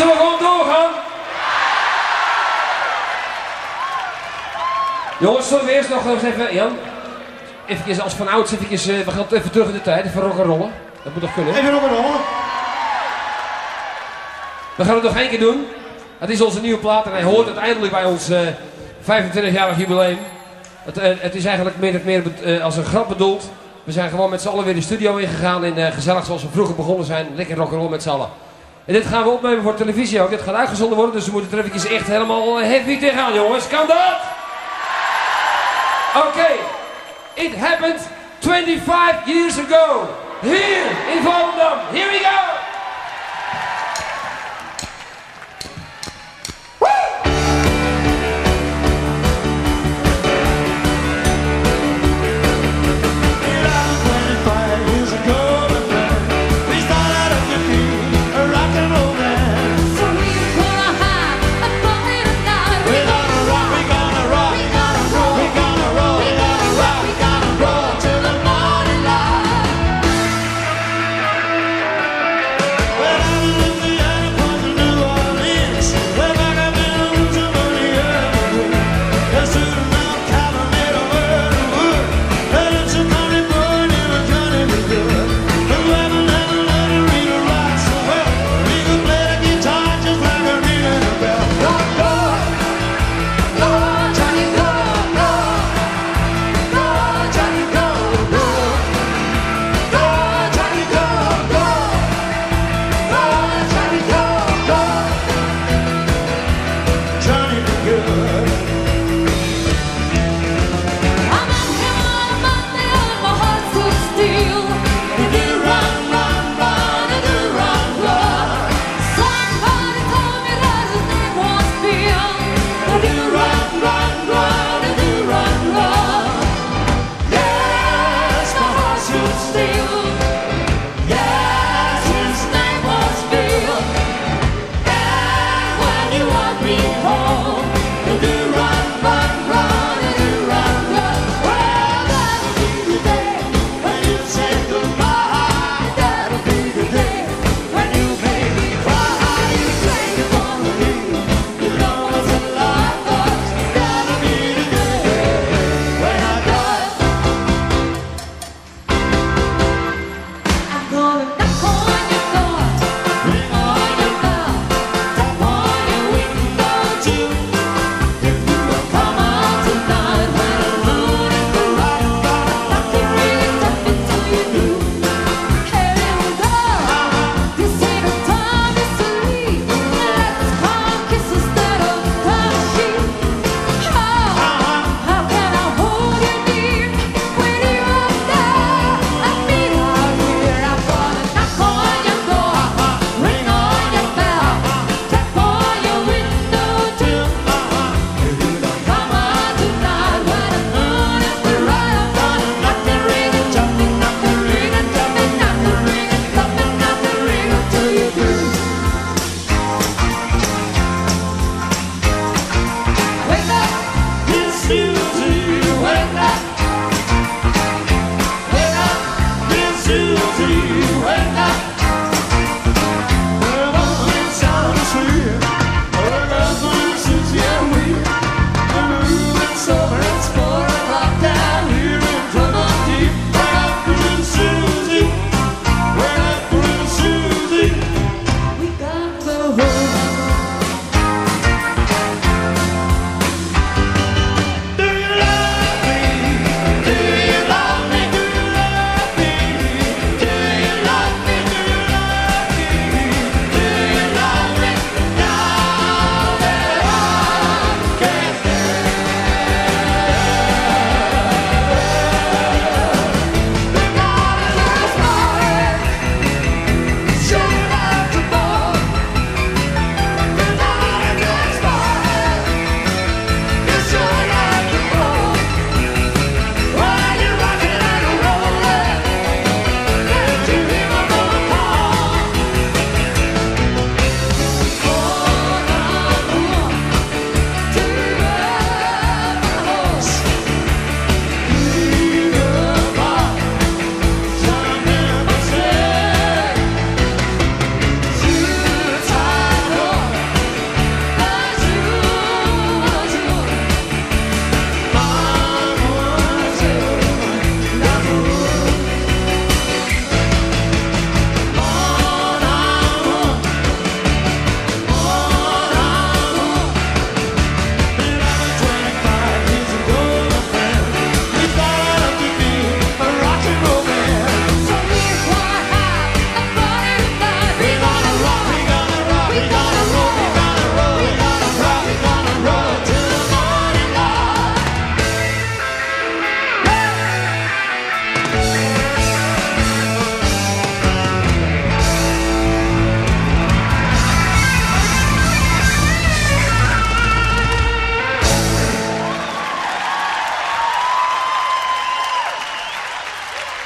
Zullen we gewoon doorgaan? Jongens, zullen we eerst nog eens even, Jan, even als van ouds, even, uh, we gaan even terug in de tijd, even rock'n'rollen. Dat moet toch kunnen? Even rock'n'rollen. We gaan het nog één keer doen. Het is onze nieuwe plaat en hij hoort uiteindelijk bij ons uh, 25-jarig jubileum. Het, uh, het, is eigenlijk meer of meer als een grap bedoeld. We zijn gewoon met z'n allen weer de studio ingegaan en gezellig zoals we vroeger begonnen zijn. Lekker rock'n'roll met z'n allen. En dit gaan we opnemen voor televisie ook. Dit gaat uitgezonden worden, dus we moeten even echt helemaal heavy tegenaan, jongens. Kan dat? Oké. It happened 25 years ago. Here in Volendam. Here we go. you walk me home. You'll do